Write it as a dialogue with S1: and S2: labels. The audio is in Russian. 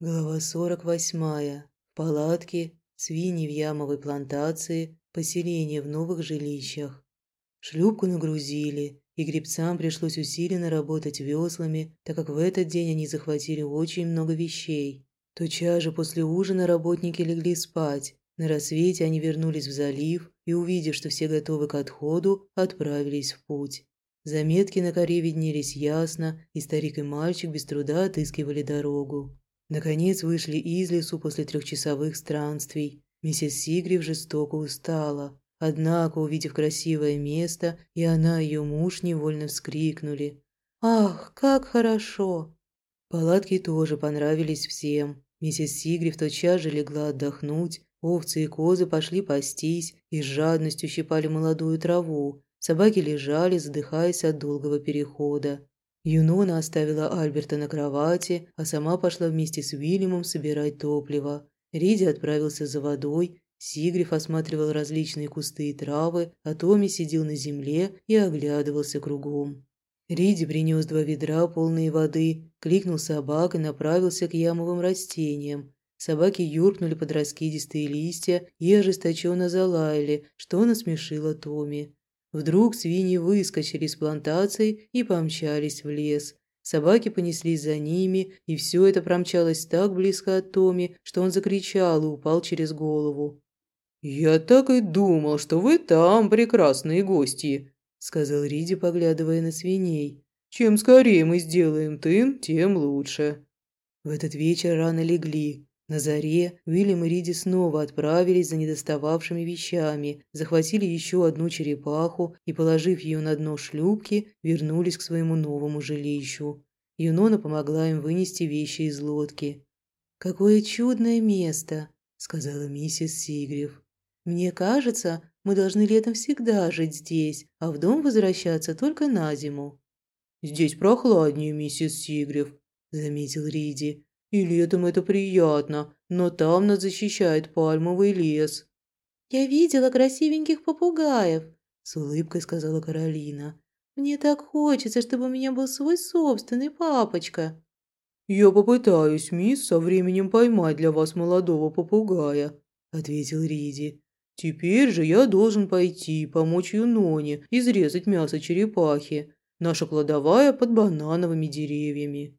S1: Глава 48. Палатки, свиньи в ямовой плантации, поселение в новых жилищах. Шлюпку нагрузили, и гребцам пришлось усиленно работать веслами, так как в этот день они захватили очень много вещей. Тотчас же после ужина работники легли спать. На рассвете они вернулись в залив и, увидев, что все готовы к отходу, отправились в путь. Заметки на коре виднелись ясно, и старик и мальчик без труда отыскивали дорогу. Наконец вышли из лесу после трехчасовых странствий. Миссис Сигрив жестоко устала. Однако, увидев красивое место, и она, и ее муж невольно вскрикнули. «Ах, как хорошо!» Палатки тоже понравились всем. Миссис Сигрив тотчас же легла отдохнуть, овцы и козы пошли пастись и с жадностью щипали молодую траву. Собаки лежали, задыхаясь от долгого перехода. Юнона оставила Альберта на кровати, а сама пошла вместе с Уильямом собирать топливо. Риди отправился за водой, Сигриф осматривал различные кусты и травы, а Томми сидел на земле и оглядывался кругом. Риди принес два ведра, полные воды, кликнул собак и направился к ямовым растениям. Собаки юркнули под раскидистые листья и ожесточенно залаяли, что насмешило Томми. Вдруг свиньи выскочили из плантации и помчались в лес. Собаки понеслись за ними, и все это промчалось так близко от Томи, что он закричал и упал через голову. «Я так и думал, что вы там, прекрасные гости», — сказал Риди, поглядывая на свиней. «Чем скорее мы сделаем тын, тем лучше». В этот вечер рано легли. На заре Уильям и Риди снова отправились за недостававшими вещами, захватили еще одну черепаху и, положив ее на дно шлюпки, вернулись к своему новому жилищу. Юнона помогла им вынести вещи из лодки. «Какое чудное место!» – сказала миссис Сигрев. «Мне кажется, мы должны летом всегда жить здесь, а в дом возвращаться только на зиму».
S2: «Здесь прохладнее, миссис Сигрев», – заметил Риди. И летом это приятно, но там нас защищает пальмовый лес».
S1: «Я видела красивеньких попугаев», – с улыбкой сказала Каролина. «Мне так хочется, чтобы у меня был свой собственный папочка».
S2: «Я попытаюсь, мисс, со временем поймать для вас молодого попугая», – ответил Риди. «Теперь же я должен пойти помочь Юноне изрезать мясо черепахи. Наша кладовая под банановыми деревьями».